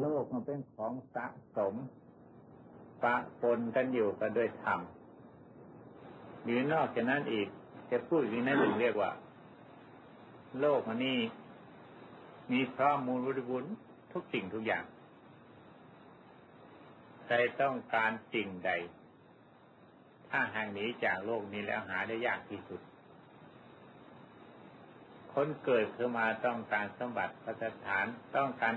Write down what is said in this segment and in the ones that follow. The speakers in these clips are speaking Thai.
โลกมันเป็นของสะสม ปะปนกันอยู่กันด้วยธรรมหรือนอกจากนั้นอีก จะพูดอีกนั้นหนึ่งเรียกว่า โลกมันนี่มีพร้อมมูลบริบูรณ์ทุกสิ่งทุกอย่างใครต้องการสิ่งใด ถ้าห่างหนีจากโลกนี้แล้วหาได้ยากที่สุด คนเกิดขึ้นมาต้องการสมบัติพัฒฐานต้องการ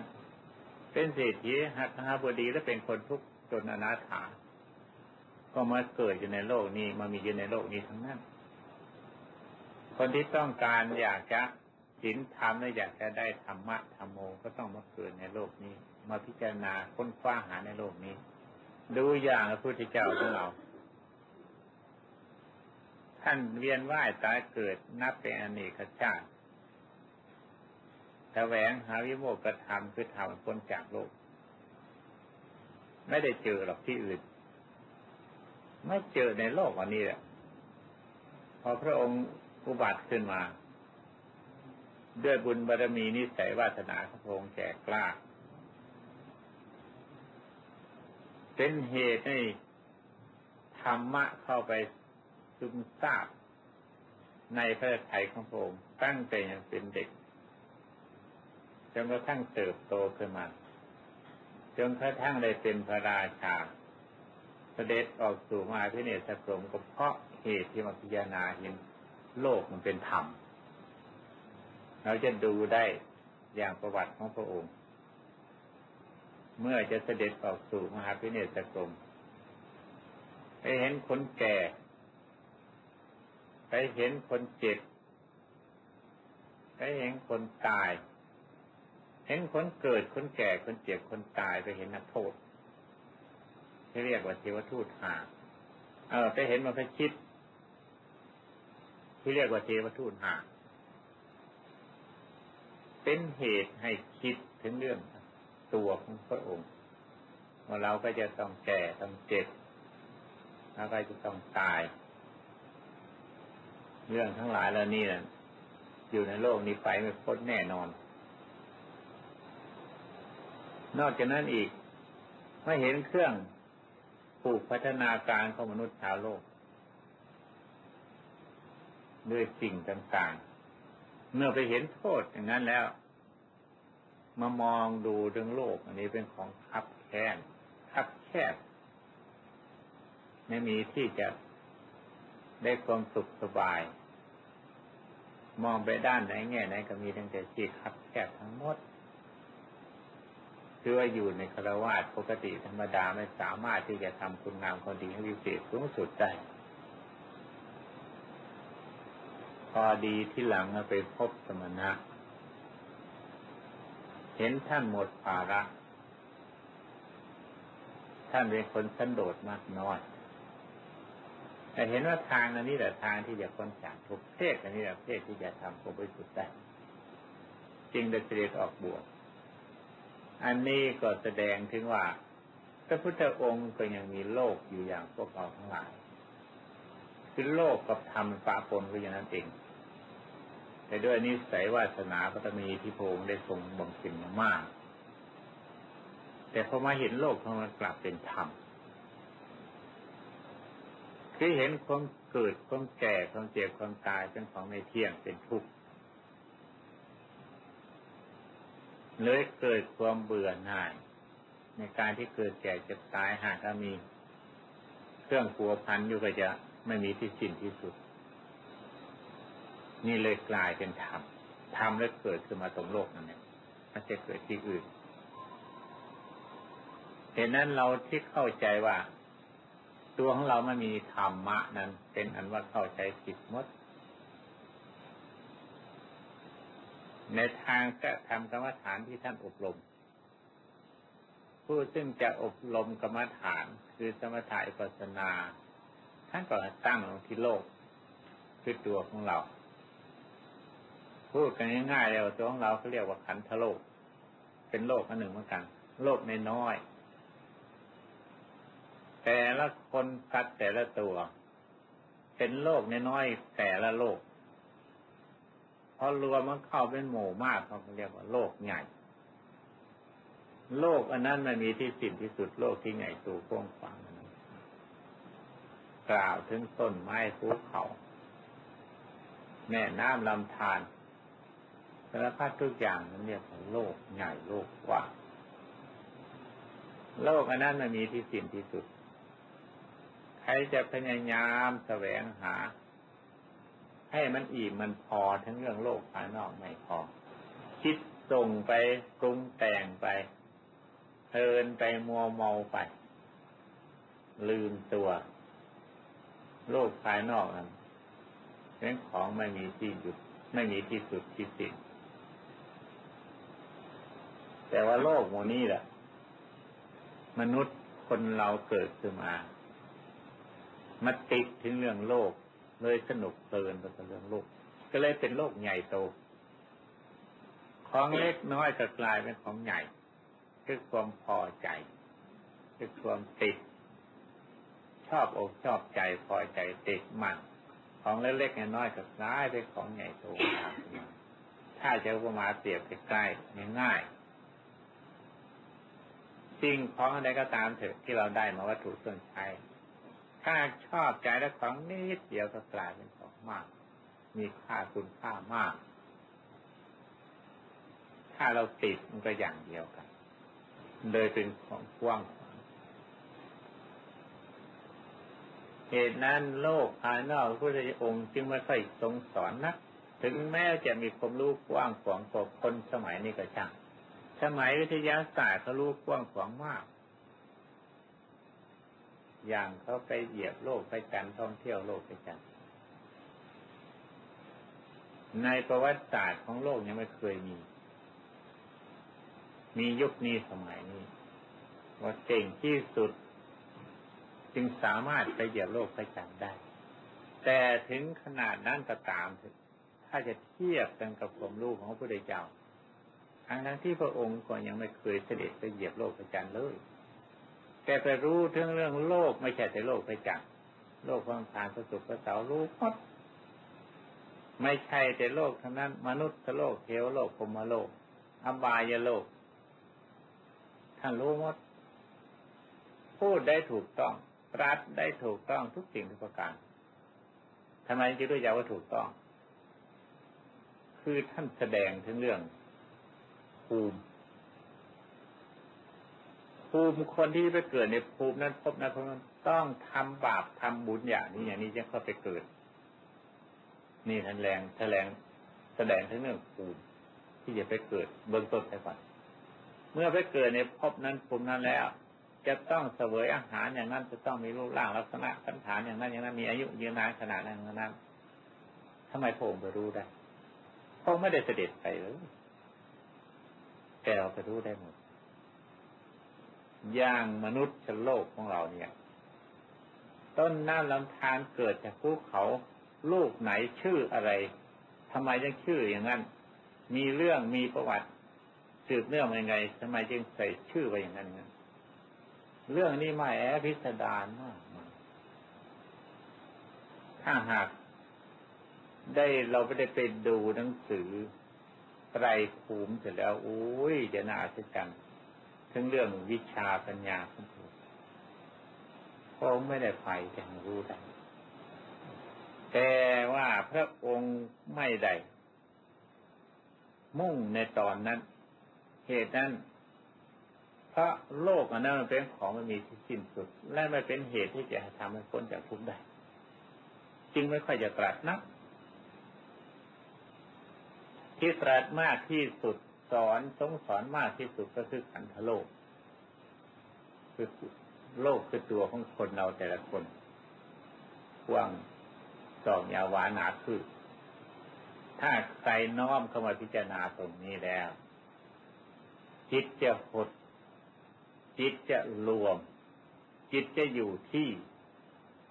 เป็นเศรษฐีหัตถบดีและเป็นคนทุกข์จนอนาถา ก็มาเกิดอยู่ในโลกนี้มามีอยู่ในโลกนี้ทั้งนั้น คนที่ต้องการอยากจะศีลธรรมและอยากจะได้ธรรมะธรรมโมก็ต้องมาเกิดในโลกนี้ มาพิจารณาค้นคว้าหาในโลกนี้ ดูอย่างพระพุทธเจ้าของเรา ท่านเวียนว่ายตายเกิดนับเป็นอเนกชาติ แสวงหาวิโมกขธรรมคือธรรมพ้นจากโลก ไม่ได้เจอหรอกที่อื่น ไม่เจอในโลกวันนี้แหละพอพระองค์อุบัติขึ้นมา ด้วยบุญบารรมีนิสัยวาสนาของพระองค์แก่กล้า เป็นเหตุให้ธรรมะเข้าไปซึมซาบในพระไทยของพระองค์ตั้งแต่ยังเป็นเด็ก จนกระทั่งเติบโตขึ้นมา จนกระทั่งได้เป็นพระราชาเสด็จออกสู่มาพิเนศกรมก็เพราะเหตุที่มาพิจารณาเห็นโลกมันเป็นธรรม เราจะดูได้อย่างประวัติของพระองค์ เมื่อจะเสด็จออกสู่มหาพิเนศกรมไปเห็นคนแก่ ไปเห็นคนเจ็บ ไปเห็นคนตาย เห็นคนเกิดคนแก่คนเจ็บคนตายไปเห็นนักโทษที่เรียกว่าเทวทูตหาเออไปเห็นมันไปคิด ที่เรียกว่าเทวทูตหาเป็นเหตุให้คิดถึงเรื่องตัวของพระองค์ว่าเราก็จะต้องแก่ต้องเจ็บแล้วก็จะต้องตาย เรื่องทั้งหลายแล้วนี่นะอยู่ในโลกนี้ไปไม่พ้นแน่นอน นอกจากนั้นอีกไม่เห็นเครื่องปลูกพัฒนาการของมนุษย์ชาวโลกด้วยสิ่งต่างๆ เมื่อไปเห็นโทษอย่างนั้นแล้ว มามองดูเรื่องโลก อันนี้เป็นของคับแคบคับแคบ ไม่มีที่จะได้ความสุขสบาย มองไปด้านไหนแง่ไหนก็มีตั้งแต่ที่คับแคบทั้งหมด คือว่าอยู่ในคารวาสปกติธรรมดาไม่สามารถที่จะทำคุณงามความดีให้วิเศษสูงสุดได้พอดีที่หลังไปพบสมณะ เห็นท่านหมดภาระ ท่านเป็นคนสันโดษมากน้อย แต่เห็นว่าทางอันนี้แหละทางที่จะพ้นจากทุกเพศอันนี้แหละเพศที่จะทำความบริสุทธิ์ได้ จึงได้เสด็จออกบวช อันนี้ก็แสดงถึงว่า พระพุทธองค์ก็ยังมีโลกอยู่อย่างพวกเราทั้งหลาย คือโลกกับธรรมปะปนก็อย่างนั้นเอง แต่ด้วยนิสัยวาสนาพระมีที่พงค์ได้ทรงบังเพ็ญมามาก แต่พอมาเห็นโลกของมันกลับเป็นธรรมคือเห็นความเกิดความแก่ความเจ็บความตายเป็นของไม่เที่ยงเป็นทุกข์ เลยเกิดความเบื่อหน่าย ในการที่เกิดแก่เจ็บตายหากมี เครื่องผัวพันอยู่ก็จะไม่มีที่สิ้นที่สุด นี่เลยกลายเป็นธรรมธรรมแล้วเกิดขึ้นมาตรงโลกนั่นเองไม่ใช่เกิดที่อื่นเหตุนั้นเราที่เข้าใจว่า ตัวของเราไม่มีธรรมะนั้น เป็นอันว่าเข้าใจผิดมด ในทางจะทำกรรมฐานที่ท่านอบรม ผู้ซึ่งจะอบรมกรรมฐานคือสมถะอิปัสนา ท่านก็ตั้งลงที่โลกคือตัวของเรา พูดกันง่ายๆแล้วตัวของเราเขาเรียกว่าขันธโลก เป็นโลกอันหนึ่งเหมือนกัน โลกในน้อย แต่ละคนสัตว์แต่ละตัว เป็นโลกในน้อยแต่ละโลก อรวมมันเข้าเป็นหมู่มากเขาเรียกว่าโลกใหญ่ โลกอันนั้นมันมีที่สิ้นที่สุดโลกที่ใหญ่สูงกว้างขวางกล่าวถึงต้นไม้ภูเขาแม่น้ำลำธารสารพัดทุกอย่างนั้นเรียกว่าโลกใหญ่โลกกว้างโลกอันนั้นมันมีที่สิ้นที่สุด ใครจะพยายามแสวงหา ให้มันอิ่มมันพอทั้งเรื่องโลกภายนอกไม่พอ คิดส่งไปปรุงแต่งไปเพลินไปมัวเมาไป ลืมตัว โลกภายนอกนั้นเป็นของไม่มีที่หยุดไม่มีที่สุดที่สิ้นแต่ว่าโลกโมนี้แหละมนุษย์คนเราเกิดขึ้นมามาติดถึงเรื่องโลก เลยสนุกเพลินกับเรื่องโลก ก็เลยเป็นโลกใหญ่โต ของเล็กน้อยก็กลายเป็นของใหญ่คือความพอใจคือความติด ชอบอกชอบใจพอใจติดมั่นของเล็กๆน้อยๆก็กลายเป็นของใหญ่โตถ้าจะอุมาเปรียบใกล้ๆง่ายสิ่งของอะไรก็ตามเถอะที่เราได้มาวัตถุส่วนใช้ ถ้าชอบใจแล้วของนิดเดียวก็กลายเป็นของมาก มีค่าคุณค่ามาก ถ้าเราติดมันก็อย่างเดียวกัน เลยเป็นของกว้างเหตุนั้นโลกภายนอกพระพุทธองค์จึงไม่ค่อยทรงสอนนะถึงแม้จะมีความรู้กว้างขวางกว่าคนสมัยนี้ก็ช่างสมัยวิทยาศาสตร์เขารู้กว้างขวางมาก อย่างเขาไปเหยียบโลกไปจันท่องเที่ยวโลกไปจันในประวัติศาสตร์ของโลกยังไม่เคยมี มียุคนี้สมัยนี้ ว่าเก่งที่สุด จึงสามารถไปเหยียบโลกไปจันได้ แต่ถึงขนาดนั้นก็ตามถ้าจะเทียบกันกับความรู้ของพระพุทธเจ้าทั้งทั้งที่พระองค์ก็ยังไม่เคยเสด็จไปเหยียบโลกพระจันเลย แต่ไปรู้ถึงเรื่องโลกไม่ใช่แต่โลกพระจันทร์โลกความผ่านประสุขประเสารู้หมดไม่ใช่แต่โลกเท่านั้น มนุษย์โลกเทวโลกพมโลก อบายโลก ท่านรู้หมด พูดได้ถูกต้องปรัดได้ถูกต้องทุกสิ่งทุกประการทำไมจึงรู้ยาว่าถูกต้อง คือท่านแสดงถึงเรื่องภูมิ ภูมิคนที่ไปเกิดในภูมินั้นพบนั้นพบนั้นต้องทำบาปทำบุญอย่างนี้อย่างนี้จะเข้าไปเกิด นี่ท่านแรงแสดงแสดงถึงเรื่องภูมิที่จะไปเกิดเบื้องต้นไปก่อนเมื่อไปเกิดในภพนั้นภูมินั้นแล้ว จะต้องเสวยอาหารอย่างนั้น จะต้องมีรูปร่างลักษณะสันฐานอย่างนั้นอย่างนั้นมีอายุยืนนานขนาดนั้นนั้นทำไมพระองค์ไปรู้ได้พระองค์ไม่ได้เสด็จไปเลยแต่เราจะรู้ได้หมด อย่างมนุษย์ชนโลกของเราเนี่ย ต้นน้ำลำธารเกิดจากภูเขา ลูกไหนชื่ออะไรทำไมจึงชื่ออย่างนั้น มีเรื่องมีประวัติ สืบเนื่องยังไงทำไมจึงใส่ชื่อไว้อย่างนั้นเรื่องนี้ม่แอพิสดารมากถ้าหากได้เราไม่ได้ไปดูหนังสือไตรภูมิเสร็จแล้วโอ้ยจะน่าอัศจรรย์ ถึงเรื่องวิชาปัญญาของผมพระองค์ไม่ได้ไปแต่รู้ได้แต่ว่าพระองค์ไม่ได้มุ่งในตอนนั้น เหตุนั้นเพราะโลกอันนั้นมันเป็นของมันมีที่สิ้นสุด และไม่เป็นเหตุที่จะทำให้พ้นจากทุกข์ได้ จึงไม่ค่อยจะตรัสนักที่ตรัสมากที่สุด สอนทรงสอนมากที่สุดก็คือขันธโลก คือโลกคือตัวของคนเราแต่ละคนกว้างสองยาวานาคือถ้าใครน้อมเข้ามาพิจารณาตรงนี้แล้ว จิตจะหด จิตจะรวม จิตจะอยู่ที่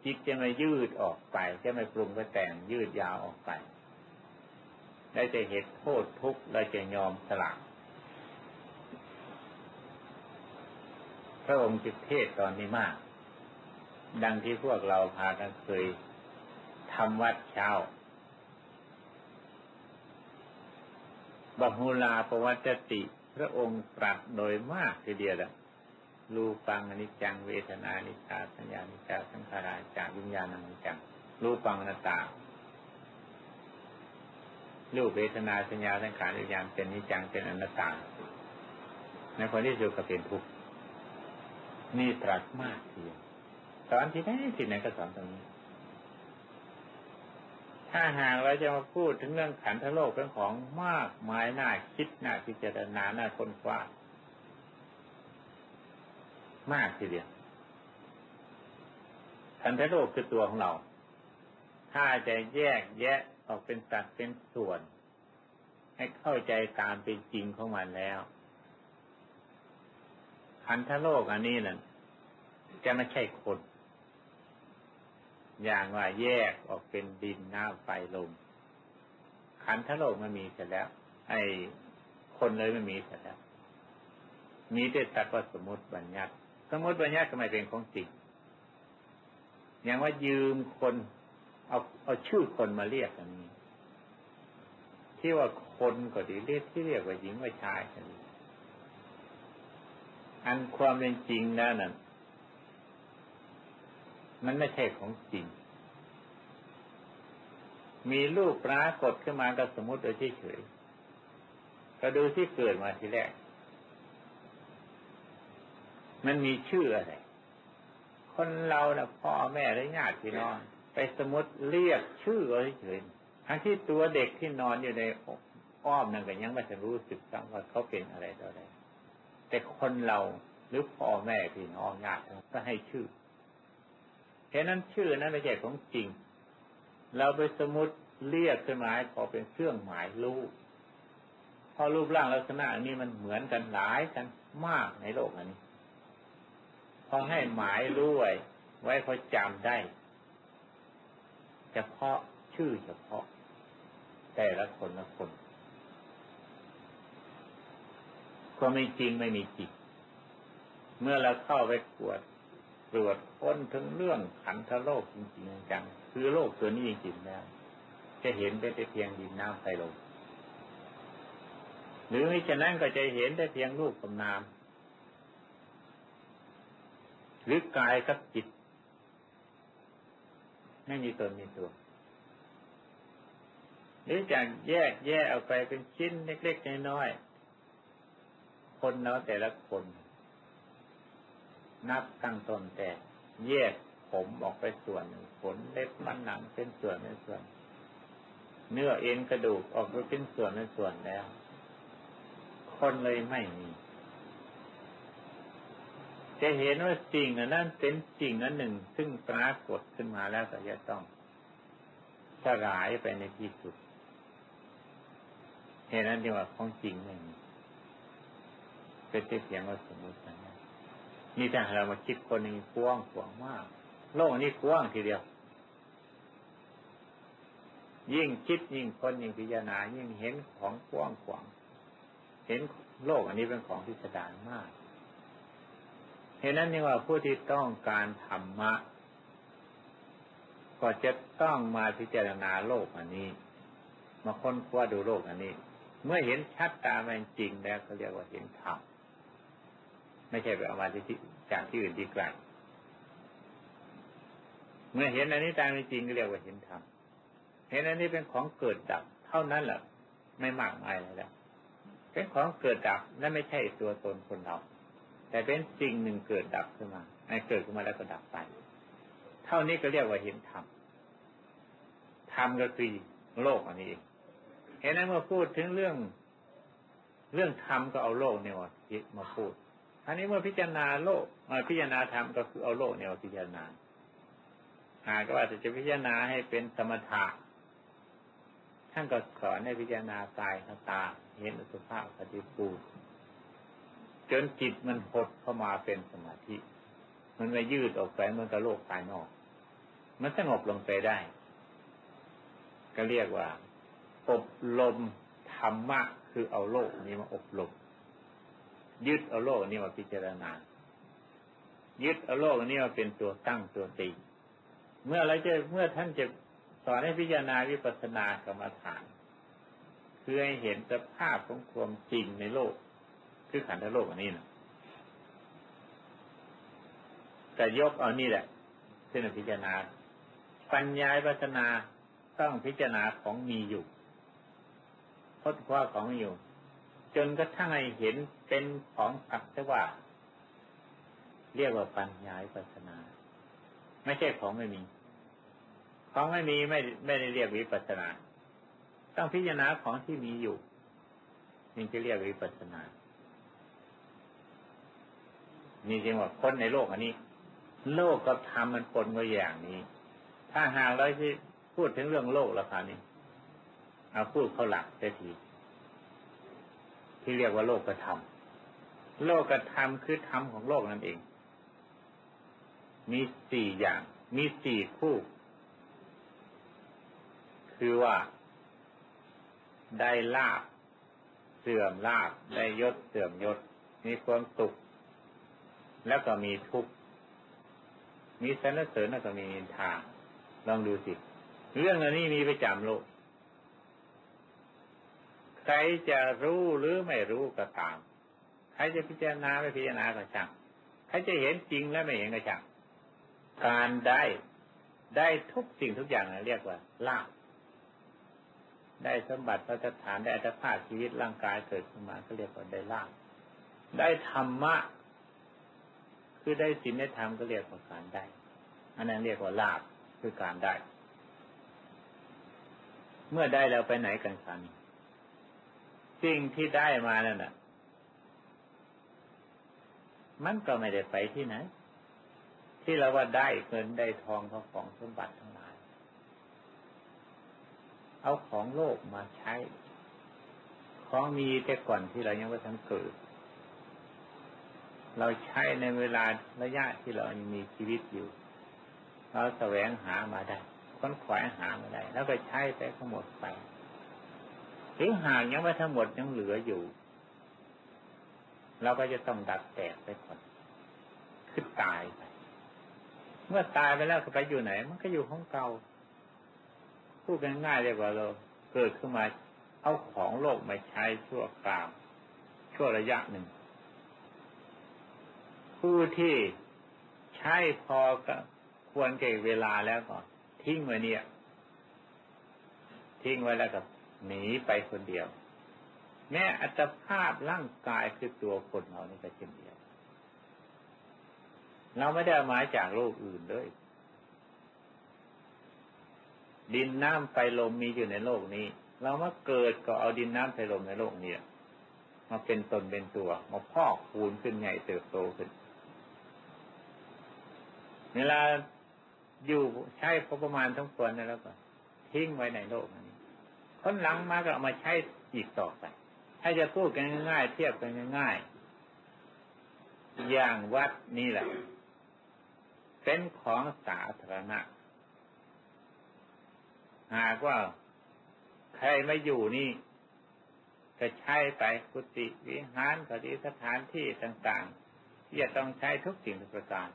จิตจะไม่ยืดออกไป จะไม่ปรุงไปแต่งยืดยาวออกไป และจะเห็นโทษทุกข์และจะยอมสละพระองค์จิตเทศตอนนี้มาก ดังที่พวกเราพากันเคยทำวัดเช้าบหุลาปวัตติ พระองค์ตรัสโดยมากทีเดียวละรูปังอนิจจังเวทนานิจจาสัญญานิจจาสังขาราจาวิญญาณันิจจังรูปังนัตตา รูปเวทนาสัญญาสังขารวิญญาณเป็นนิจังเป็นอนัตตาในคนที่สุดก็เป็นทุกข์นี่ตรัสมากทีเดียวสอนที่ไหนที่ไหนก็สอนตรงนี้ ถ้าหากเราจะมาพูดถึงเรื่องขันธโลกเป็นของมากมายน่าคิดน่าพิจารณาน่าค้นคว้ามากทีเดียวขันธโลกคือตัวของเรา ถ้าจะแยกแยะ ออกเป็นสัดเป็นส่วน ให้เข้าใจตามเป็นจริงของมันแล้วขันธโลกอันนี้นั่นจะไม่ใช่คน อย่างว่าแยกออกเป็นดินน้ำไฟลมขันธโลกมันมีเสร็จแล้ว ไอ้คนเลยไม่มีเสร็จแล้ว มีแต่ตัดว่าสมมติบัญญัติ สมมติบัญญัติก็ไม่เป็นของจริงอย่างว่ายืมคน เอาเอาชื่อคนมาเรียกอันนี้ที่ว่าคนก็ดีเรียกที่เรียกว่าหญิงว่าชายกันอันความเป็นจริงแล้วนั่นมันไม่ใช่ของจริง มีลูกปรากฏขึ้นมาก็สมมติโดยเฉยก็ดูที่เกิดมาทีแรก มันมีชื่ออะไร คนเรานะ่ะพ่อแม่และญาติพี่น้อง ไปสมมติเรียกชื่อเอาเฉยทั้งที่ตัวเด็กที่นอนอยู่ในอ้อมนั่นก็ยังไม่จะรู้สึกสังว่าเขาเป็นอะไรต่ออะไรแต่คนเราหรือพ่อแม่พี่น้องญาติก็ให้ชื่อเห็นนั้นชื่อนั้นไม่ใช่ของจริง เราไปสมมติเรียกขึ้นมายพอเป็นเครื่องหมายรูปพอรูปร่างลักษณะนี้มันเหมือนกันหลายกันมากในโลกอันนี้ พอให้หมายรู้ไว้ไว้พอจำได้ เฉพาะชื่อเฉพาะ แต่ละคนละคนความไม่จริงไม่มีจริง เมื่อเราเข้าไปกวดตรวจค้นถึงเรื่องขันธโลกจริงๆจังคือโลกตัวนี้จริงๆแล้วจะเห็นได้แต่เพียงดินน้ำไฟลมหรือไม่ฉะนั้นก็จะเห็นได้เพียงรูปกับนาม หรือกายกับจิต ไม่มีตนมีตัวหรือจะแยกแยกออกไปเป็นชิ้นเล็กๆน้อยๆคนเนาะแต่ละคน นับตั้งตนแต่แยกผมออกไปส่วนหนึ่งขนเล็บมันหนังเป็นส่วนเป็นส่วน เนื้อเอ็นกระดูกออกไปเป็นส่วนเป็นส่วนแล้ว คนเลยไม่มี จะเห็นว่าสิ่งนั้นเป็นสิ่งนั้นหนึ่ง ซึ่งปรากฏขึ้นมาแล้วก็จะต้องสลายไปในที่สุดเห็นนั้นดีว่าของจริงไม่มีเป็นเพียงว่าสมมตินะนี่ถ้าเรามาคิดคนนี้กว้างขวางมาก โลกนี้กว้างทีเดียว ยิ่งคิดยิ่งคนยิ่งพิจารณายิ่งเห็นของกว้างขวางเห็นโลกอันนี้เป็นของพิสดารมาก เห็นนั้นนี่ว่าผู้ที่ต้องการธรรมะ ก็จะต้องมาพิจารณาโลกอันนี้ มาค้นคว้าดูโลกอันนี้ เมื่อเห็นชัดตามเป็นจริงแล้วเขาเรียกว่าเห็นธรรมไม่ใช่ไปเอามาที่จากที่อื่นที่ไกลเมื่อเห็นอันนี้ตามจริงก็เรียกว่าเห็นธรรมเห็นอันนี้เป็นของเกิดดับ เท่านั้นแหละไม่มากมายอะไรแล้วเป็นของเกิดดับนั่นไม่ใช่ตัวตนคนเรา แต่เป็นสิ่งหนึ่งเกิดดับขึ้นมาไอ้เกิดขึ้นมาแล้วก็ดับไป เท่านี้ก็เรียกว่าเห็นธรรม ธรรมก็คือโลกอันนี้เองเห็นนั้นเมื่อพูดถึงเรื่อง เรื่องธรรมก็เอาโลกเนี่ยมาพูดอันนี้เมื่อพิจารณาโลกมาพิจารณาธรรมก็คือเอาโลกเนี่ยมาพิจารณาหากว่าจะพิจารณาให้เป็นสมถะท่านก็สอนให้พิจารณากายตา เห็นสุภาพปฏิปู จนจิตมันหดเข้ามาเป็นสมาธิ มันไม่ยืดออกไปมันก็โลกภายนอก มันสงบลงไปได้ ก็เรียกว่า อบรมธรรมะคือเอาโลกนี้มาอบรมยึดเอาโลกนี้มาพิจารณา ยึดเอาโลกนี้มาเป็นตัวตั้งตัวตีเมื่อไรจะเมื่อท่านจะสอนให้พิจารณาวิปัสสนากรรมฐานเพื่อให้เห็นสภาพของความจริงในโลก คือขันธโลกอันนี้นะแต่ยกเอานี่แหละเส้นพิจารณา ปัญญาปัฒนาต้องพิจารณาของมีอยู่ทดว่าของมีอยู่ จนกระทั่งให้เห็นเป็นของสักแต่ว่า เรียกว่าปัญญาปัฒนา ไม่ใช่ของไม่มี ของไม่มีไม่ไม่ได้เรียกวิปัสนา ต้องพิจารณาของที่มีอยู่นี่จะเรียกวิปัสนา นี่จริงว่าคนในโลกอันนี้ โลกกับธรรมมันปนกันอย่างนี้ ถ้าหากเราที่พูดถึงเรื่องโลกราคานี้เอาพูดเขาหลักเสียทีที่เรียกว่าโลกกระทำโลกกระทำคือธรรมของโลกนั่นเอง มีสี่อย่าง มีสี่คู่ คือว่า ได้ลาบ เสื่อมลาบ ได้ยศเสื่อมยศ มีความสุข แล้วก็มีทุกข์มีสรรเสริญแล้วก็มีนินทาลองดูสิ เรื่องเหล่านี้มีประจำโลก ใครจะรู้หรือไม่รู้ก็ตาม ใครจะพิจารณาไม่พิจารณาก็ช่างใครจะเห็นจริงและไม่เห็นก็ช่างการได้ได้ทุกสิ่งทุกอย่างเรียกว่าลาภได้สมบัติพระสถานได้อัตภาพชีวิตร่างกายเกิดขึ้นมาก็เรียกว่าได้ลาภได้ธรรมะ คือได้ศีลได้ธรรมก็เรียกว่าการได้ อันนั้นเรียกว่าลาบคือการได้ เมื่อได้แล้วไปไหนกันคันสิ่งที่ได้มานั่นน่ะ มันก็ไม่ได้ไปที่ไหน ที่เราว่าได้เงินได้ทองเขาของสมบัติทั้งหลาย เอาของโลกมาใช้ ของมีแต่ก่อนที่เรายังไม่ทันเกิด เราใช้ในเวลาระยะที่เรายังมีชีวิตอยู่ เราแสวงหามาได้ ค้นขวายหามาได้ แล้วก็ใช้ไปทั้งหมดไปถึงหากยังไม่ทั้งหมดยังเหลืออยู่ เราก็จะต้องดัดแตกไปก่อนคือตายไป เมื่อตายไปแล้วไปอยู่ไหน มันก็อยู่ของเก่าพูดง่ายๆเรียกว่าเราเกิดขึ้นมาเอาของโลกมาใช้ชั่วคราวชั่วระยะหนึ่ง ผู้ที่ใช้พอควรเก่เวลาแล้วก็ทิ้งไว้เนี่ย ทิ้งไว้แล้วก็หนีไปคนเดียว แม้อัตภาพร่างกายคือตัวคนเรานี่ก็เช่นเดียว เราไม่ได้มาจากโลกอื่นเลย ดินน้ำไฟลมมีอยู่ในโลกนี้ เรามาเกิดก็เอาดินน้ำไฟลมในโลกนี้มาเป็นตนเป็นตัว มาพอกคูณขึ้นใหญ่เติบโตขึ้น เวลาอยู่ใช้พอประมาณทั้งควรแล้วก็ทิ้งไว้ในโลกนี้คนหลังมาก็เอามาใช้อีกต่อไป ถ้าจะพูดกันง่ายเทียบกันง่ายอย่างวัดนี่แหละ เป็นของสาธารณะ หากว่าใครไม่อยู่นี่ก็ใช้ไปกุฏิวิหารปฏิสถานที่ต่างๆที่จะต้องใช้ทุกสิ่งทุกประการ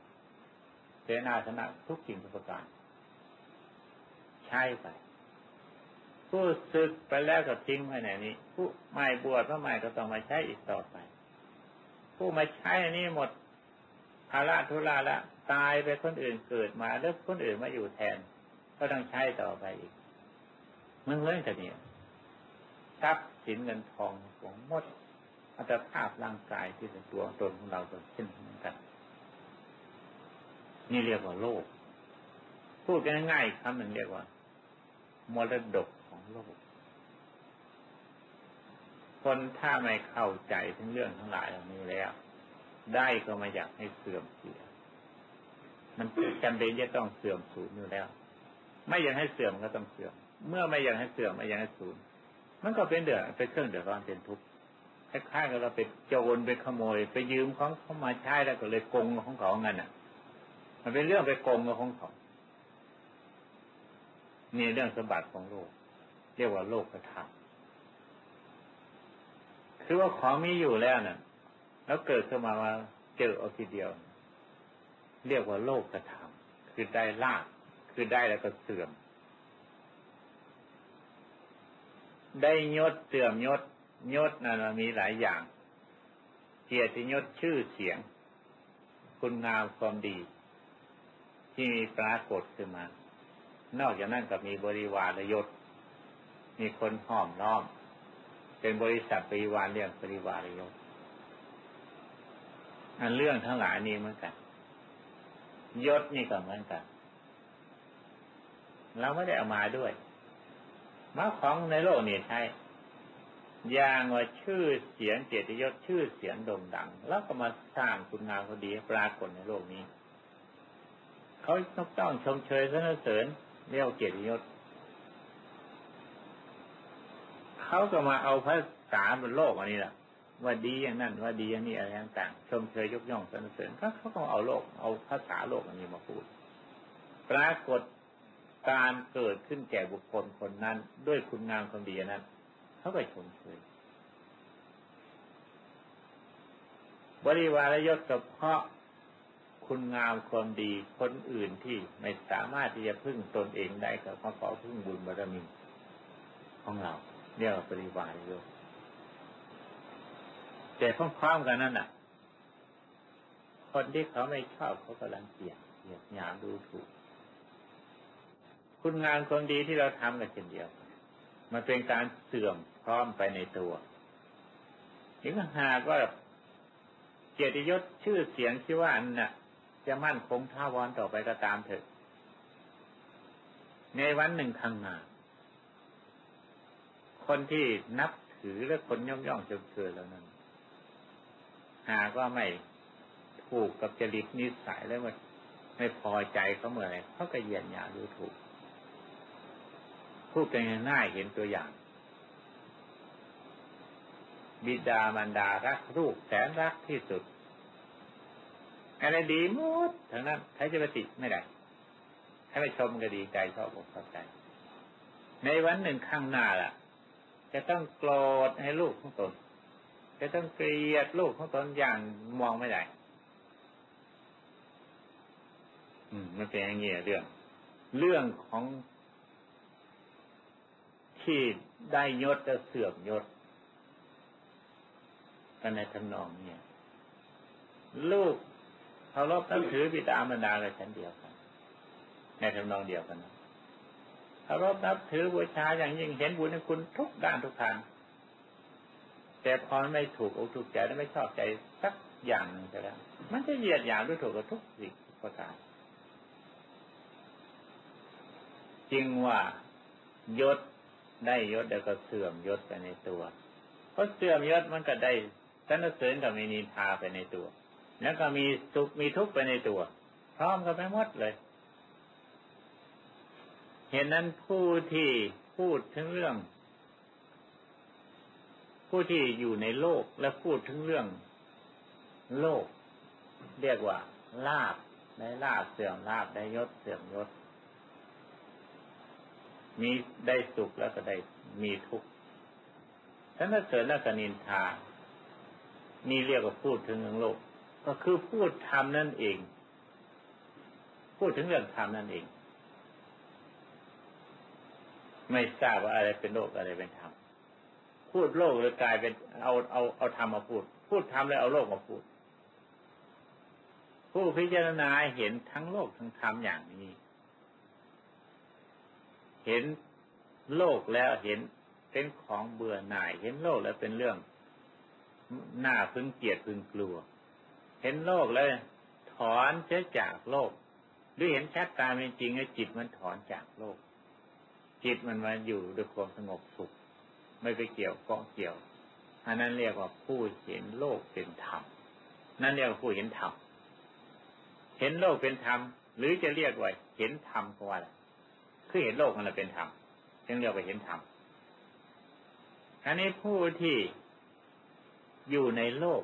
เสนาสนะทุกสิ่งทุกประการใช้ไปผู้ศึกไปแล้วก็ทิ้งไว้ไหนนี้ ผู้ไม่บวชพระใหม่ก็ต้องมาใช้อีกต่อไป ผู้มาใช้อันนี้หมดภาระทุลาละตายไปคนอื่นเกิดมาแล้วคนอื่นมาอยู่แทน ก็ต้องใช้ต่อไปอีกมันเหมือนกันเนี่ยทรัพย์สินเงินทองของหมดอัตภาพร่างกายที่เป็นตัวตนของเราก็เช่นกัน นี่เรียกว่าโลก พูดง่ายๆคำหนึ่งเรียกว่า มรดกของโลก คนถ้าไม่เข้าใจถึงเรื่องทั้งหลายเหล่านี้แล้ว ได้ก็ไม่อยากให้เสื่อมเสีย มันจำเป็นจะต้องเสื่อมสูญอยู่แล้ว ไม่อยากให้เสื่อมก็ต้องเสื่อม เมื่อไม่อยากให้เสื่อมไม่อยากให้สูญมันก็เป็นเดือดเป็นเครื่องเดือดร้อนเป็นทุกข์คล้ายๆกับเราไปโจรไปขโมย ไปยืมของเขามาใช้แล้วก็เลยโกงของเขาเงินอะ มันเป็นเรื่องไปโกงกับของเขานี่เรื่องสมบัติของโลก เรียกว่าโลกกระทำคือว่าของมีอยู่แล้วน่ะ แล้วเกิดขึ้นมาว่าเจอเอาทีเดียว เรียกว่าโลกกระทำคือได้ลาบคือได้แล้วก็เสื่อม ได้ยศเสื่อมยศยศนั่นมีหลายอย่าง เกียรติยศชื่อเสียง คุณงามความดี ที่มีปรากฏขึ้นมา นอกจากนั้นก็มีบริวารยศ มีคนห้อมล้อม เป็นบริษัทบริวารเรื่องบริวารยศ อันเรื่องทั้งหลายนี้เหมือนกัน ยศนี่ก็เหมือนกัน เราไม่ได้เอามาด้วยมาของในโลกนี้ใช่อย่างว่าชื่อเสียงเกียรติยศชื่อเสียงโด่งดัง แล้วก็มาสร้างคุณงามพอดีปรากฏในโลกนี้ เขาต้องต้องชมเชยสรรเสริญเรียกเกียรติยศเขาก็มาเอาภาษาบนโลกอันนี้แหละว่าดีอย่างนั้นว่าดีอย่างนี้อะไรต่างๆชมเชยยกย่องสรรเสริญเขาเขาก็เอาโลก เอาภาษาโลกอันนี้มาพูด ปรากฏการเกิดขึ้นแก่บุคคลคนนั้น ด้วยคุณงามความดีนั้นเขาก็ชมเชยบริวารยศก็เพาะ คุณงามความดีคนอื่นที่ไม่สามารถที่จะพึ่งตนเองได้ก็เขาขอพึ่งบุญบารมีของเราเรียกว่าบริวารโยศแต่พร้อมๆกันนั่นน่ะ คนที่เขาไม่ชอบเขากำลังเกลียดเหยียดหยามดูถูก คุณงานคนดีที่เราทำกันเช่นเดียว มันเป็นการเสื่อมพร้อมไปในตัวถึงหากว่าเกียรติยศชื่อเสียงที่ว่าอันน่ะ จะมั่นคงท่าวอนต่อไปก็ตามเถอะ ในวันหนึ่งข้างหน้าคนที่นับถือและคนย่องย่องเชิญเชิญแล้วนั้น หากว่าไม่ถูกกับจริตนิสัยแล้วมันไม่พอใจเขาเมื่อไรเขาก็เยียนหยาดูถูกพูดกันง่ายเห็นตัวอย่าง บิดามารดารักลูกแสนรักที่สุด อะไรดีมดทั้งนั้นใครจะไปฏิไม่ได้ให้ไปชมก็ดีใจชอบอกชอบใจ ในวันหนึ่งข้างหน้าล่ะ จะต้องโกรธให้ลูกของตน จะต้องเกลียดลูกของตนอย่างมองไม่ได้อืมมันเป็นอย่างนี้ยเรื่อง เรื่องของที่ได้ยศจะเสื่อมยศกันในทำนองเนี่ยลูก เคารพนับถือบิดามารดาเลยฉันเดียวกันในทำนองเดียวกันเคารพนับถือบูชาอย่างยิ่งเห็นบุญในคุณทุกด้านทุกทางแต่พอไม่ถูกอกถูกใจและไม่ชอบใจสักอย่างหนึ่งก็แล้วมันจะเหยียดหยามด้วยถูกกับทุกสิ่งประการจริงว่ายศได้ยศเดี๋ยวก็เสื่อมยศไปในตัวเพราะเสื่อมยศมันก็ได้สนเสริญกับมีนินทาไปในตัว แล้วก็มีสุขมีทุกข์ไปในตัว พร้อมกันไปหมดเลย เห็นนั้นผู้ที่พูดถึงเรื่อง ผู้ที่อยู่ในโลกและพูดถึงเรื่อง โลก เรียกว่า ลาบได้ลาบเสื่อมลาบได้ยศเสื่อมยศมีได้สุขแล้วก็ได้มีทุกข์ฉันเสริญแล้วก็นินทา นี่เรียกว่าพูดถึงเรื่องโลก ก็คือพูดธรรมนั่นเอง พูดถึงเรื่องธรรมนั่นเอง ไม่ทราบว่าอะไรเป็นโลกอะไรเป็นธรรมพูดโลกเลยกลายเป็นเอาเอาเอาธรรมมาพูด พูดธรรมเลยเอาโลกมาพูด ผู้พิจารณาเห็นทั้งโลกทั้งธรรมอย่างนี้ เห็นโลกแล้วเห็นเป็นของเบื่อหน่าย เห็นโลกแล้วเป็นเรื่องหน้าพึงเกลียดพึงกลัว เห็นโลกแล้วถอนเสียจากโลก หรือเห็นชัดตามเป็นจริงแล้วจิตมันถอนจากโลก จิตมันมาอยู่ด้วยความสงบสุข ไม่ไปเกี่ยวก้องเกี่ยวอันนั้นเรียกว่าผู้เห็นโลกเป็นธรรมนั่นเรียกว่าผู้เห็นธรรมเห็นโลกเป็นธรรมหรือจะเรียกว่าเห็นธรรมก็ว่าคือเห็นโลกมันเป็นธรรมจึงเรียกว่าเห็นธรรมอันนี้ผู้ที่อยู่ในโลก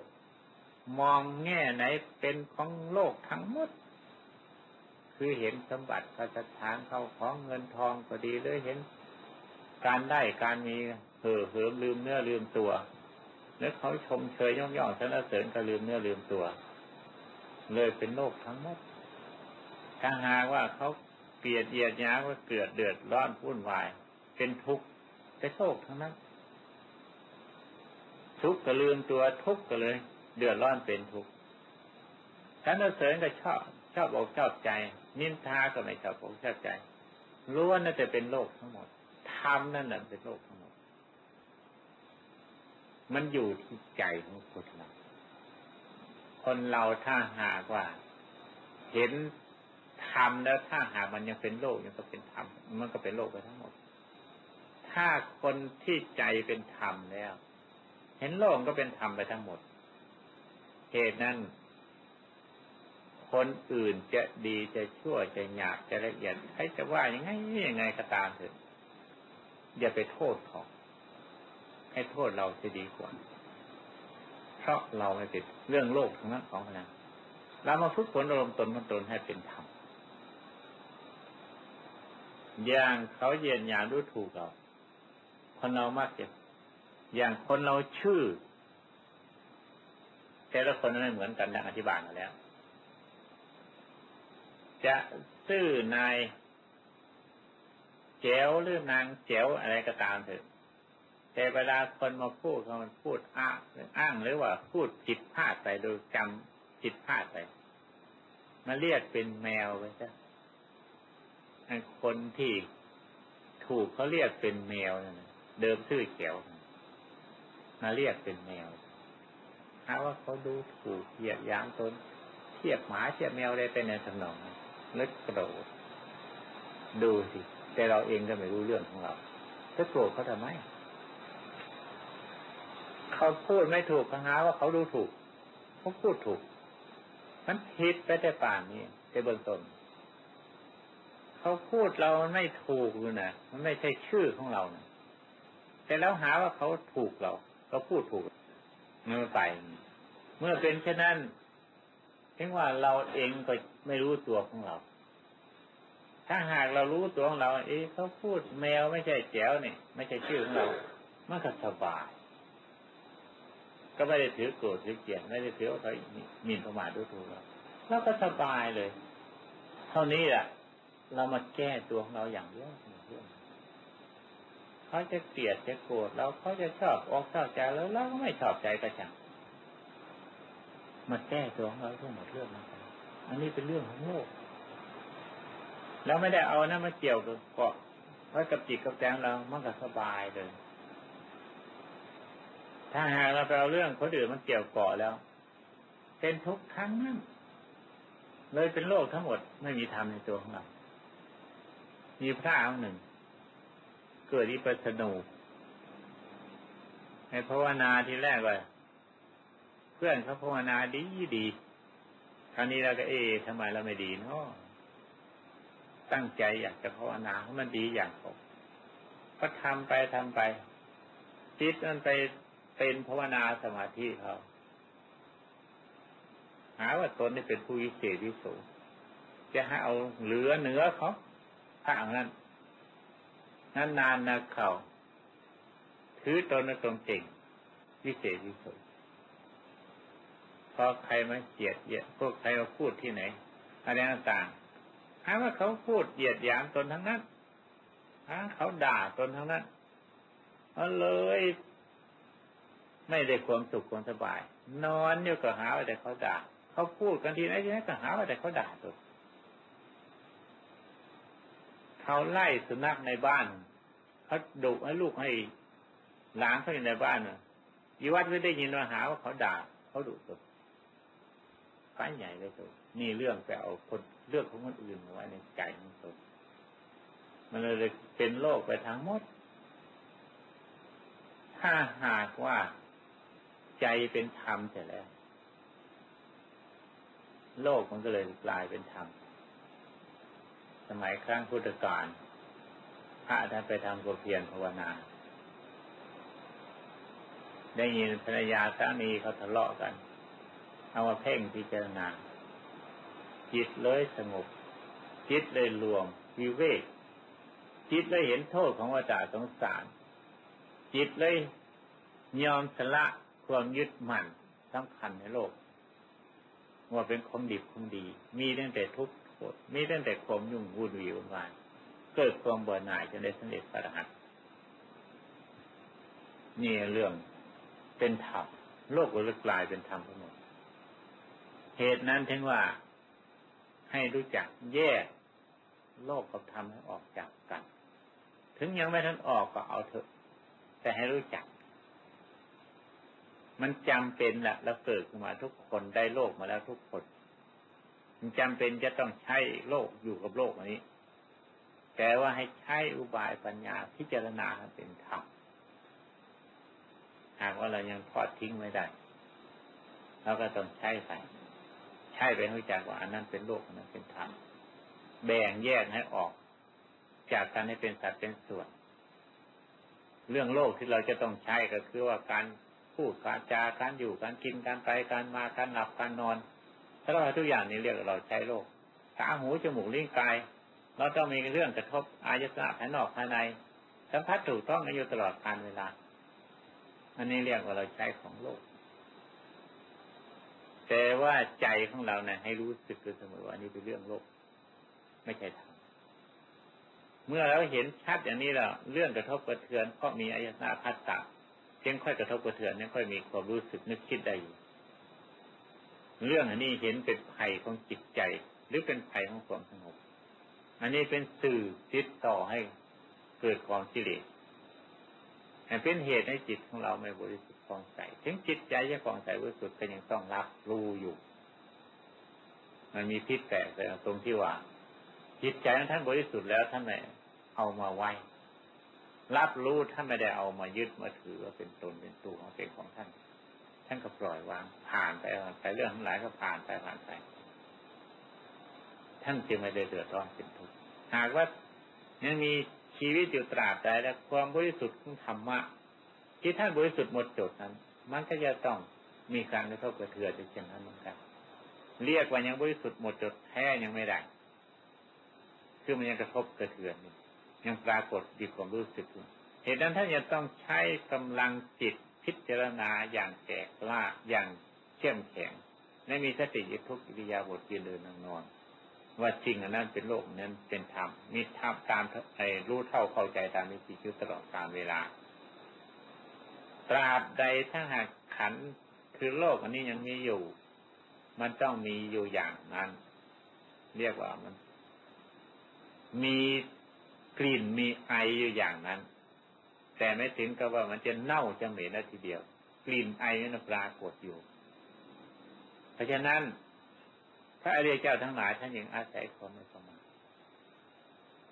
มองแง่ไหนเป็นของโลกทั้งหมด คือเห็นสมบัติพระสถานเข้าของเงินทองก็ดีเลยเห็น การได้การมีเห่อเหิมลืมเนื้อลืมตัวแล้วเขาชมเชยย่องย่องสรรเสริญก็ลืมเนื้อลืมตัว เลยเป็นโลกทั้งหมดถ้าหากว่าเขาเกลียดเอียดยาว่าเกิดเดือดร้อนวุ่นวาย เป็นทุกข์เป็นโลกทั้งนั้นทุกข์ก็ลืมตัวทุกข์ก็เลย เดือดร้อนเป็นทุกข์สรรเสริญก็ชอบ ชอบอกชอบใจ นินทาก็ไม่ชอบอกชอบใจล้วนน่าจะเป็นโลกทั้งหมดธรรมนั่นแหละเป็นโลกทั้งหมด มันอยู่ที่ใจของคนเราคนเราถ้าหากว่า เห็นธรรมแล้วถ้าหากมันยังเป็นโลกยังก็เป็นธรรมมันก็เป็นโลกไปทั้งหมด ถ้าคนที่ใจเป็นธรรมแล้ว เห็นโลกก็เป็นธรรมไปทั้งหมด เหตุนั้น คนอื่นจะดีจะชั่วจะหยาบจะละเอียดใครจะว่ายังไงยังไงก็ตามเถอะอย่าไปโทษเขาให้โทษเราจะดีกว่า เพราะเราไม่เป็นเรื่องโลกทั้งนั้นของเราเรามาฝึกฝนอารมณ์ตนมันตนให้เป็นธรรมอย่างเขาเย็นอย่างรู้ถูกเราคนเรามักจะอย่างคนเราชื่อ แต่ละคนไม่เหมือนกันดังอธิบายมาแล้ว จะซื่อนายแจ๋วหรือนางแจ๋วอะไรก็ตามเถอะแต่เวลาคนมาพูดเขามันพูดอ้างอ้างหรือว่าพูดผิดพลาดไปโดยจำผิดพลาดไปมาเรียกเป็นแมวไปซะคนที่ถูกเขาเรียกเป็นแมวนั่นเดิมชื่อเขียวมาเรียกเป็นแมวาว่าเขาดูถูกเหยียดยามตนเทียบหมาเทียบแมวได้เป็นในสนองนึกกระโดดดูสิ แต่เราเองก็ไม่รู้เรื่องของเราจะโกรธเขาทำไมเขาพูดไม่ถูกเขาหาว่าเขาดูถูกเขาพูดถูก มันผิดไปแต่ป่านนี้ในเบื้องต้นเขาพูดเราไม่ถูกเลยนะมันไม่ใช่ชื่อของเรานะแต่แล้วหาว่าเขาถูกเราเขาพูดถูกมื่ไป เมื่อเป็นเช่นนั้นถึงว่าเราเองก็ไม่รู้ตัวของเรา ถ้าหากเรารู้ตัวของเรา เอ๊ะเขาพูดแมวไม่ใช่แจ๋วเนี่ยไม่ใช่ชื่อของเรามันก็สบายก็ไม่ได้ถือโกรธถือเกลียดไม่ได้ถือว่าเขาหมิ่นประมาทดูถูกเราเราก็สบายเลย เท่านี้แหละเรามาแก้ตัวของเราอย่างเดียวเขาจะเกลียดจะโกรธเราเขาจะชอบอกชอบใจแล้วเราก็ไม่ชอบใจก็ช่าง มาแก้ตัวของเราทั้งหมดเรื่องนะอันนี้เป็นเรื่องของโลกเราไม่ได้เอานะมาเกี่ยวกับเกาะไว้กับจิตกับแจงเรามันก็สบายเลย ถ้าหากเราไปเอาเรื่องคนอื่นมันเกี่ยวเกาะแล้ว เป็นทุกข์ทั้งนั้นเลยเป็นโลกทั้งหมดไม่มีธรรมในตัวของเรามีพระองค์หนึ่ง เกิดอิปัสนูในภาวนาทีแรกเลย พื่อนเขาภาวนาดีดีคราวนี้เราก็เอ๊ทำไมเราไม่ดีเนาะตั้งใจอยากจะภาวนาให้มันดีอย่างผมก็ทำไปทำไปจิตมันไปเป็นภาวนาสมาธิเขาหาว่าตนนี่เป็นผู้วิเศษวิโสจะให้เอาเหลือเหนือเขาพระอางนั้นนั้นนานนะเขาถือตนตรงเก่งวิเศษวิโสพ อใครมาเกียดเยียดพวกใครมาพูดที่ไหน อะไรต่างๆหาว่าเขาพูดเหยียดหยามตนทั้งนั้นหาเขาด่าตนทั้งนั้นเอาเลย ไม่ได้ความสุขความสบาย นอนอยู่ก็หาว่าแต่เขาด่า เขาพูดกันทีไหนทีไหนก็หาว่าแต่เขาด่าตัวเขาไล่สุนัขในบ้านเขาดุให้ลูกให้หลานเขาอยู่ในบ้านน่ะยีวัดไม่ได้ยินว่าหาว่าเขาด่าเขาดุตัว ไฟใหญ่เลยตัวนี่เรื่องไปเอาคนเรื่องของคนอื่นมาไว้ในใจของตนมันเลยเป็นโลกไปทั้งหมด ถ้าหากว่าใจเป็นธรรมเสร็จแล้ว โลกมันก็เลยกลายเป็นธรรม สมัยครั้งพุทธกาลพระท่านไปทำกเพียรภาวนา ได้ยินภรรยาสามีเขาทะเลาะกัน เอามาเพ่งพิจารณา จิตเลยสงบ จิตเลยรวมวิเวกจิตเลยเห็นโทษของวัฏสงสาร จิตเลยยอมสละความยึดมั่นสำคัญในโลก ว่าเป็นของดีของดี มีตั้งแต่ทุกข์มีตั้งแต่ความยุ่งวุ่นวี่วุ่นวาเกิดความเบื่อหน่ายจนได้สำเร็จพระรหันต์นี่เรื่องเป็นธรรมโลกก็เลยกลายเป็นธรรมทั้งหมด เหตุนั้นถึงว่าให้รู้จักแยกโลกกับธรรมให้ออกจากกัน ถึงยังไม่ทันออกก็เอาเถอะ แต่ให้รู้จัก มันจำเป็นแหละเราเกิดมาทุกคนได้โลกมาแล้วทุกคน มันจำเป็นจะต้องใช้โลกอยู่กับโลกอันนี้ แต่ว่าให้ใช้อุบายปัญญาพิจารณาเป็นธรรมหากว่าเรายังทอดทิ้งไม่ได้เราก็ต้องใช้ไป ใช่ไปรู้จักว่าอันนั้นเป็นโลกอันนั้นเป็นธรรมแบ่งแยกให้ออก จากการให้เป็นสัตว์เป็นส่วน เรื่องโลกที่เราจะต้องใช้ก็คือว่าการพูดการจาการอยู่การกินการไปการมาการหลับการนอนถ้าเราทุกอย่างนี้เรียกเราใช้โลกตาหูจมูกลิ้นกายเราต้องมีเรื่องกระทบอายตนะภายนอกภายในสัมผัสถูกต้องอยู่ตลอดการเวลา อันนี้เรียกว่าเราใช้ของโลก แต่ว่าใจของเราเนี่ยให้รู้สึกเสมอว่านี่เป็นเรื่องโลก ไม่ใช่ธรรมเมื่อเราเห็นชัดอย่างนี้แล้วเรื่องกระทบกระเทือนเพราะมีอายตนะพัสสะเพียงค่อยกระทบกระเทือนนี่ค่อยมีความรู้สึกนึกคิดได้อยู่เรื่องอันนี้เห็นเป็นภัยของจิตใจ หรือเป็นภัยของความสงบอันนี้เป็นสื่อติดต่อให้เกิดความกิเลสเป็นเหตุให้จิตของเราไม่บริสุทธิ์ องใสถึงจิตใจจะฟองใสบริสุทธิ์ก็ยังต้องรับรู้อยู่ มันมีพิษแตกแต่ตรงที่ว่า จิตใจของท่านบริสุทธิ์แล้วท่านไม่เอามาไว้รับรู้ท่านไม่ได้เอามายึดมาถือว่าเป็นตนเป็นตัวเป็นของท่าน ท่านก็ปล่อยวาง ผ่านไปผ่านไปเรื่องทั้งหลายก็ผ่านไปผ่านไป ท่านจึงไม่ได้เดือดร้อนเป็นทุกข์หากว่ายังมีชีวิตอยู่ตราบใดและความบริสุทธิ์ของธรรมะ ที่ท่านบริสุทธิ์หมดจดนั้น มันก็จะต้องมีการกระทบกระเทือนเช่นนั้นเหมือนกัน เรียกว่ายังบริสุทธิ์หมดจดแท้ยังไม่ได้คือมันยังกระทบกระเทือนยังปรากฏดีความรู้สึกเหตุนั้นท่านยังต้องใช้กำลังจิตพิจารณาอย่างแกกล้าอย่างเข้มแข็งไม่มีสติยึดทุกิริยาบทยืนเดินนั่งนอน ว่าจริงอันนั้นเป็นโลกนั้นเป็นธรรมมีธรรมตามไอ้รู้เท่าเข้าใจตามมีจิตอยู่ตลอดการเวลา ตราบใดถ้าหากขันคือโลกอันนี้ยังมีอยู่ มันต้องมีอยู่อย่างนั้น เรียกว่ามัน มีกลิ่นมีไออยู่อย่างนั้น แต่ไม่ถึงกับว่ามันจะเน่าจะเหม็นทีเดียว กลิ่นไอนั้นปรากฏอยู่ เพราะฉะนั้น พระอริยเจ้าทั้งหลายท่านยังอาศัยความไม่ประมาท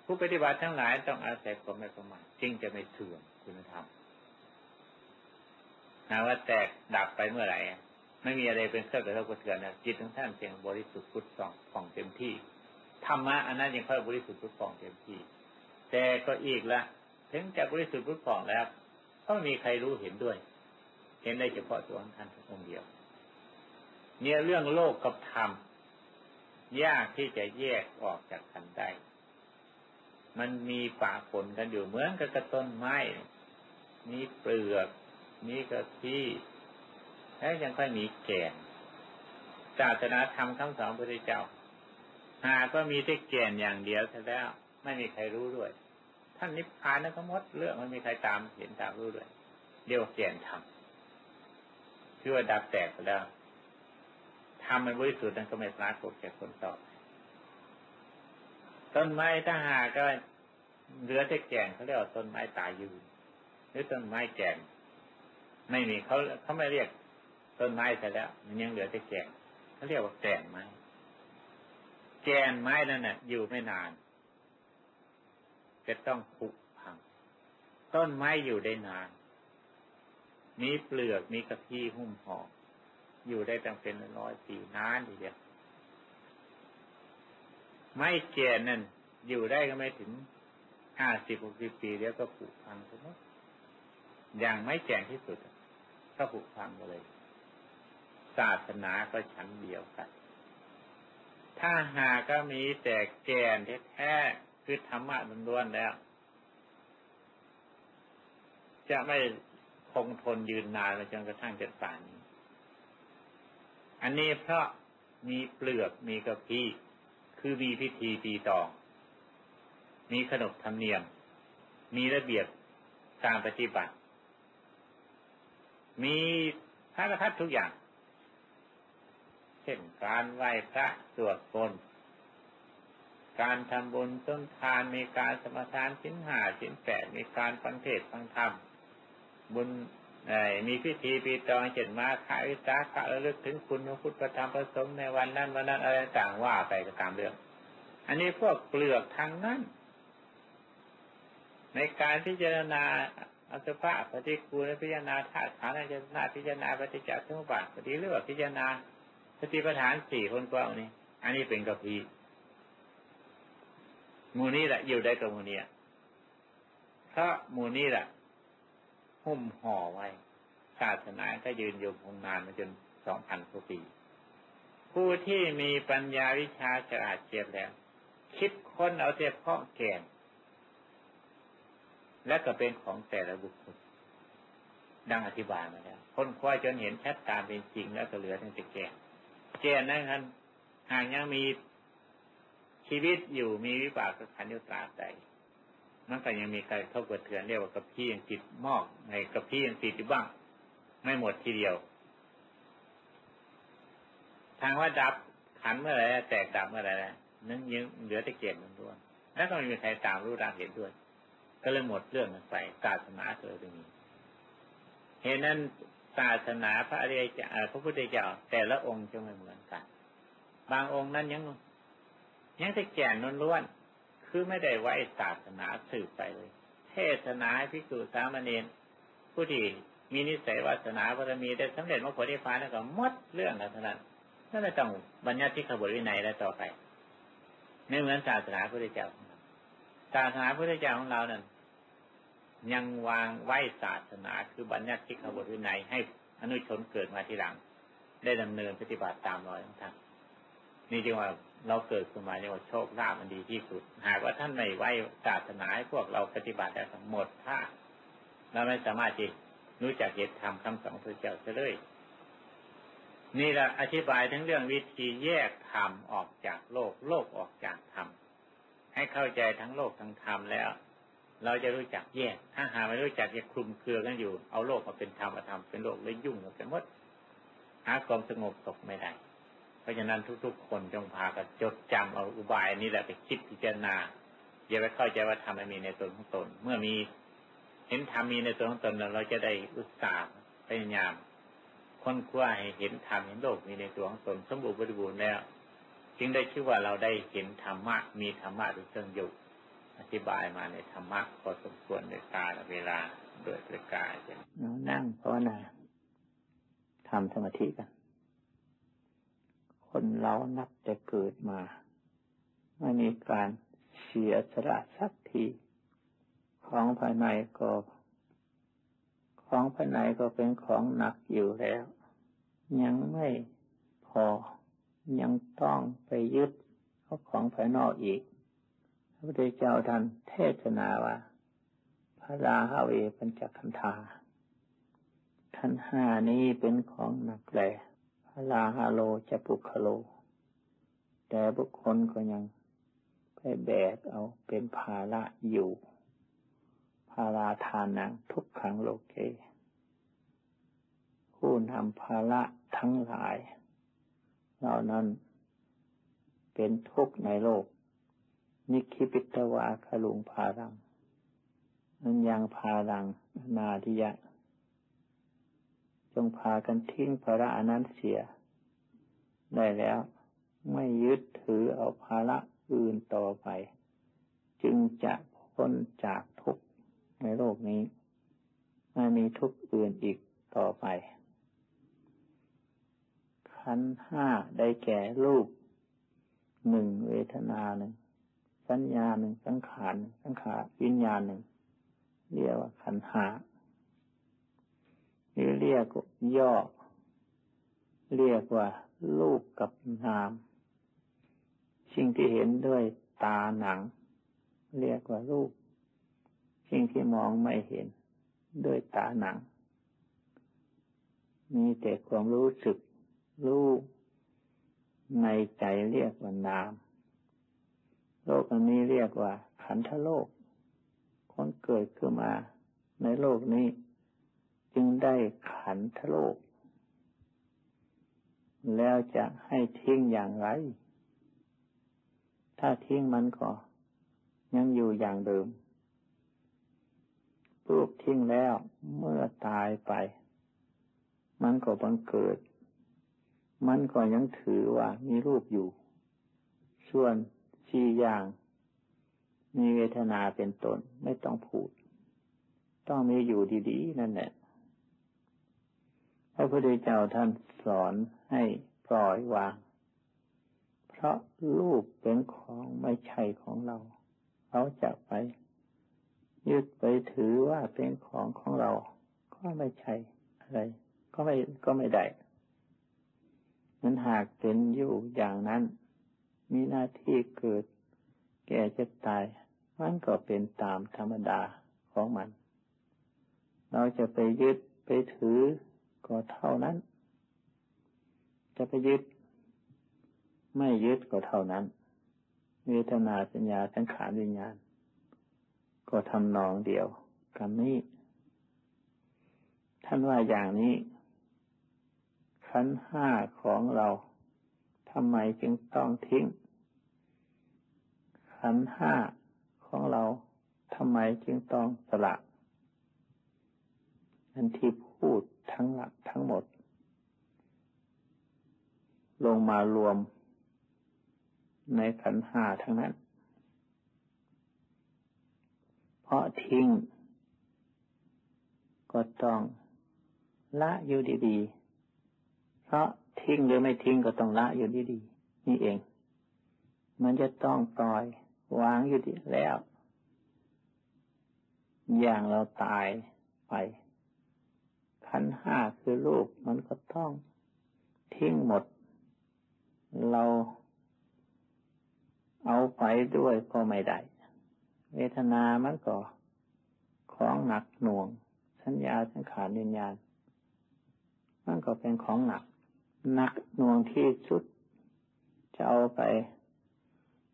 ผู้ปฏิบัติทั้งหลายต้องอาศัยความไม่ประมาทจึงจะไม่เสื่อมคุณธรรม หาว่าแตกดับไปเมื่อไหร่ไม่มีอะไรเป็นเครื่องกระทบกระเทือนนะจิตของท่านเพียงบริสุทธิ์พุทธสองผ่องเต็มที่ธรรมะอันนั้นยังค่อยบริสุทธิ์พุทธผ่องเต็มที่ แต่ก็อีกละถึงจะบริสุทธิ์พุทธผ่องแล้วก็มีใครรู้เห็นด้วย เห็นได้เฉพาะตัวของท่านองค์เดียว เนี่ยเรื่องโลกกับธรรมยากที่จะแยกออกจากกันได้มันมีปะปนกันอยู่เหมือนกับกระต้นไม้ มีเปลือก มีกะที่แล้วยังค่อยมีแก่นศาสนาธรรมคำสอนพระพุทธเจ้า หาก็มีแต่แก่นอย่างเดียวซะแล้ว ไม่มีใครรู้ด้วย ท่านนิพพานนั่นก็มดเรื่องไม่มีใครตามเห็นตามรู้ด้วยเรียวแก่นธรรมคือว่าดับแตกไปแล้วทำมันบริสุทธิ์นั้นก็ไม่ปรากฏแก่คนต่อต้นไม้ถ้าหากก็เหลือแต่แก่นเขาเรียกว่าต้นไม้ตายยืนหรือต้นไม้แก่น ไม่มีเขาเขาไม่เรียกต้นไม้แต่แล้ว มันยังเหลือแต่แก่นเขาเรียกว่าแก่นไม้ แก่นไม้นั่นน่ะ อยู่ไม่นาน จะต้องผุพัง ต้นไม้อยู่ได้นาน มีเปลือกมีกระพี้หุ้มห่ออยู่ได้ตั้งเป็นร้อยปีนานทีเดียวไม่แก่นั่นอยู่ได้ก็ไม่ถึงห้าสิบหกสิบปีเดียวก็ผุพังทั้งหมอย่างไม่แก่งที่สุด ก็ผุพังเลย ศาสนาก็ชั้นเดียวกัน ถ้าหาก็มีแต่แกนแท้ๆคือธรรมะล้วนๆแล้ว จะไม่คงทนยืนนานจนกระทั่งจะป่านนี้ อันนี้เพราะมีเปลือกมีกระพี้คือมีพิธีตีตอง มีขนบธรรมเนียม มีระเบียบการปฏิบัติ มีสารพัดทุกอย่าง เช่นการไหว้พระสวดมนต์การทำบุญต้นทานมีการสมทานชิ้นหาชิ้นแปดมีการฟังเทศฟังธรรมบุญมีพิธีปีตองเจ็ดมาขายวิสาขะระลึกถึงคุณพระพุทธธรรมประสงค์ในวันนั้นวันนั้นอะไรต่างว่าไปก็ตามเรื่อง อันนี้พวกเปลือกทางนั้น ในการพิจารณา อัตภาปฏิกูลพิจารณาธาตุขันธ์พิจารณาพิจารณาปฏิจจสมุปบาทปฏิเรื่องพิจารณาสติปัฏฐานสี่คนกว่านี้ อันนี้เป็นกะพีมูนี้แหละอยู่ได้กับมูนี้เพราะมูนี้แหละหุ้มห่อไว้ ศาสนาก็ยืนอยู่คงนานมาจนสองพันกว่าปี ผู้ที่มีปัญญาวิชาฉลาดเฉียบแล้ว คิดค้นเอาเฉพาะแก่น และก็เป็นของแต่ละบุคคล ดังอธิบายมาแล้วคนคว้าจนเห็นชัดตามเป็นจริงแล้วก็เหลือแต่แก่แก่นนั้นครับหากยังมีชีวิตอยู่มีวิบากขันยุตราใจมันก็ยังมีใครเท่ากับเถือนเรียกว่ากับพี่ยังติดมอกในกับพี่ยังติดอยู่บ้าง ไม่หมดทีเดียว ทางว่าดับขันเมื่อไรแตกดับเมื่อไรนึงยังเหลือแต่เกียมันด้วยแล้วก็ไม่มีใครตามรู้ตามเห็นด้วย ก็เลยหมดเรื่องไปศาสนาเกิดตรงนี้เห็นนั้นศาสนาพระอริยเจ้าพระพุทธเจ้าแต่ละองค์จะไม่เหมือนกัน บางองค์นั้นยังยังแต่แก่นล้วนคือไม่ได้ไว้ศาสนาสืบไปเลย เทศนาพิสูจสามเณรผู้ที่มีนิสัยวาสนาบารมีได้สำเร็จมรรคผลนิพพานแล้วก็มดเรื่องแล้วเท่านั้นนั่นไม่ต้องบัญญัติที่ขบวนวินัยแล้วต่อไปไม่เหมือนศาสนาพระเจ้า ศาสนาพระเจ้าของเรานั้นยังวางไว้ศาสนาคือบัญญัติที่ขบวนวินัยให้อนุชนเกิดมาทีหลัง ได้ดำเนินปฏิบัติตามรอยของท่านนี่จึงว่าเราเกิดขึ้นมาเนี่ยว่าโชคลาภมันดีที่สุด หากว่าท่านไม่ไว้ศาสนาให้พวกเราปฏิบัติแล้วทั้งหมดถ้าเราไม่สามารถที่รู้จักเหตุธรรมคำสอนพระเจ้าเลย นี่แหละอธิบายทั้งเรื่องวิธีแยกธรรมออกจากโลก โลกออกจากธรรม ให้เข้าใจทั้งโลกทั้งธรรมแล้ว เราจะรู้จักแยก ถ้าหาไม่รู้จักจะคลุมเครือกันอยู่ เอาโลกมาเป็นธรรมธรรมเป็นโลกเลยยุ่งกันหมดหาความสงบสุขไม่ได้เพราะฉะนั้นทุกๆ คนจงพากันจดจำเอาอุบายนี้แหละไปคิดพิจารณาอย่าไปเข้าใจว่าธรรมมีในตนของตน เมื่อมีเห็นธรรมมีในตนของตนเราจะได้อุตส่าห์พยายามค้นคว้าให้เห็นธรรมเห็นโลกมีในตัวของตนสมบูรณ์บริบูรณ์แล้ว จึงได้ชื่อว่าเราได้เห็นธรรมะ มีธรรมะเป็นเครื่องอยู่อธิบายมาในธรรมะพอสมควรในกาลเวลาโดยประกาศนั่งภาวนาทำสมาธิกัน คนเรานับจะเกิดมา ไม่มีการเสียสละสักที ของภายในก็ ของภายในก็เป็นของหนักอยู่แล้ว ยังไม่พอ ยังต้องไปยึดเอาของภายนอกอีก พระพุทธเจ้าท่านเทศนาว่า พระราหาเวปัญจคันธาขันห้านี้เป็นของหนักแหลลาฮาโลจะปุคโล แต่บุคคลก็ยังไปแบกเอาเป็นภาระอยู่ภาราทานังทุกขังโลเกผู้นำภาระทั้งหลาย เหล่านั้นเป็นทุกข์ในโลก นิคิปิตวาคลุงภารังนันยังภารังนาทิยะ จงพากันทิ้งภาระอนั้นเสีย ได้แล้วไม่ยึดถือเอาภาระอื่นต่อไป จึงจะพ้นจากทุกข์ในโลกนี้ ไม่มีทุกข์อื่นอีกต่อไป ขันห้าได้แก่รูปหนึ่งเวทนาหนึ่งสัญญาหนึ่งสังขารสังขารวิญญาณหนึ่งเรียกว่าขันห้านี่เรียกย่อ เรียกว่ารูปกับนาม สิ่งที่เห็นด้วยตาหนัง เรียกว่ารูป สิ่งที่มองไม่เห็นด้วยตาหนัง มีแต่ความรู้สึก รู้ในใจเรียกว่านาม โลกอันนี้เรียกว่าขันธโลก คนเกิดขึ้นมาในโลกนี้ จึงได้ขันธโลก แล้วจะให้ทิ้งอย่างไร ถ้าทิ้งมันก็ยังอยู่อย่างเดิมรูปทิ้งแล้วเมื่อตายไป มันก็บังเกิด มันก็ยังถือว่ามีรูปอยู่ ส่วนสี่อย่าง มีเวทนาเป็นตนไม่ต้องพูด ต้องมีอยู่ดีๆ นั่นแหละพระพุทธเจ้าท่านสอนให้ปล่อยวาง เพราะรูปเป็นของไม่ใช่ของเราเราจะไป ยึดไปถือว่าเป็นของของเรา ก็ไม่ใช่อะไร ก็ไม่ก็ไม่ได้ มันหากเป็นอยู่อย่างนั้น มีหน้าที่เกิด แก่จะตาย มันก็เป็นตามธรรมดาของมัน เราจะไปยึดไปถือก็เท่านั้น จะไปยึด ไม่ยึดก็เท่านั้น เวทนาสัญญาสังขารวิญญาณ ก็ทำนองเดียวกันนี้ ท่านว่าอย่างนี้ ขันห้าของเราทำไมจึงต้องทิ้ง ขันห้าของเราทำไมจึงต้องสละนั่นที่พูดทั้งหลักทั้งหมด ลงมารวมในขันห้าทั้งนั้น เพราะทิ้ง ก็ต้องละอยู่ดีๆ เพราะทิ้งหรือไม่ทิ้งก็ต้องละอยู่ดีๆนี่เอง มันจะต้องปล่อยวางอยู่ดีแล้ว อย่างเราตายไปขันห้าคือรูปมันก็ต้องทิ้งหมด เราเอาไปด้วยก็ไม่ได้ เวทนามันก็ของหนักหน่วง สัญญาสังขารวิญญาณ มันก็เป็นของหนัก นักหน่วงที่สุด จะเอาไป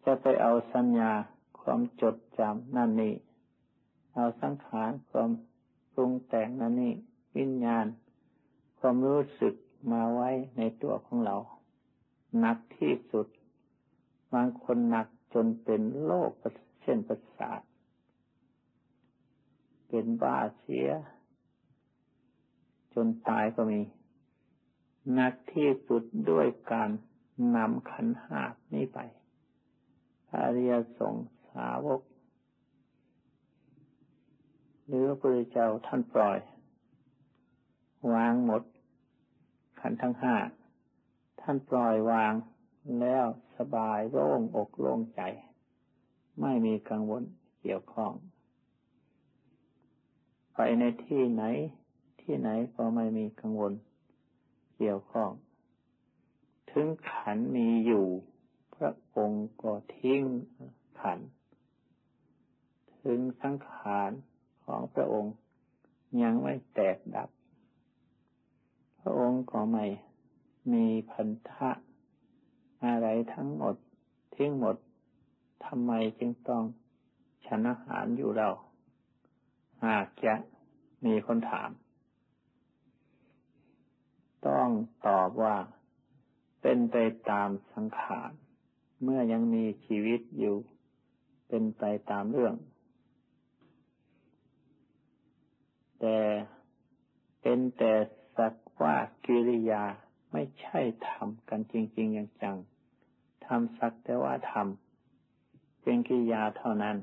จะไปเอาสัญญาความจดจำนั่นนี่เอาสังขารความปรุงแต่งนั่นนี่วิญญาณ ความรู้สึกมาไว้ในตัวของเราหนักที่สุด บางคนหนักจนเป็นโรคเช่นประสาทเป็นบ้าเสีย จนตายก็มี หนักที่สุดด้วยการนำขันหาบนี้ไปพระริยสงสาวก หรือพระพุทธเจ้าท่านปล่อย วางหมด ขันทั้งห้า ท่านปล่อยวางแล้วสบายโล่งอกโล่งใจ ไม่มีกังวลเกี่ยวข้อง ไปในที่ไหนที่ไหนก็ไม่มีกังวล เกี่ยวข้อง ถึงขันมีอยู่ พระองค์ก็ทิ้งขัน ถึงสังขารของพระองค์ยังไม่แตกดับ พระองค์ก็ไม่มีพันธะอะไรทั้งหมดทิ้งหมดทำไมจึงต้องฉันอาหารอยู่เรา หากจะมีคนถาม ต้องตอบว่าเป็นไปตามสังขารเมื่อยังมีชีวิตอยู่ เป็นไปตามเรื่อง แต่เป็นแต่สักว่ากิริยาไม่ใช่ทำกันจริง ๆ อย่างจังทำสักแต่ว่าทำเป็นกิริยาเท่านั้น